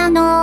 なの。